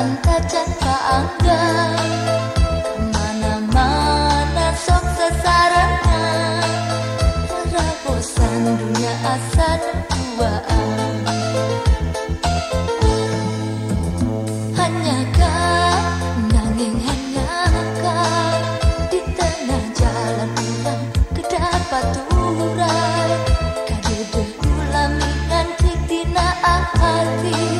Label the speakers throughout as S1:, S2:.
S1: depan kaca anggap Mana-mana sok sesarana Raposan dunia asa duaan Hanyakah nanging hanyakah Di tengah jalan ulang kedapat turai Kadede ulami nganti tina hati.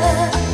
S1: love.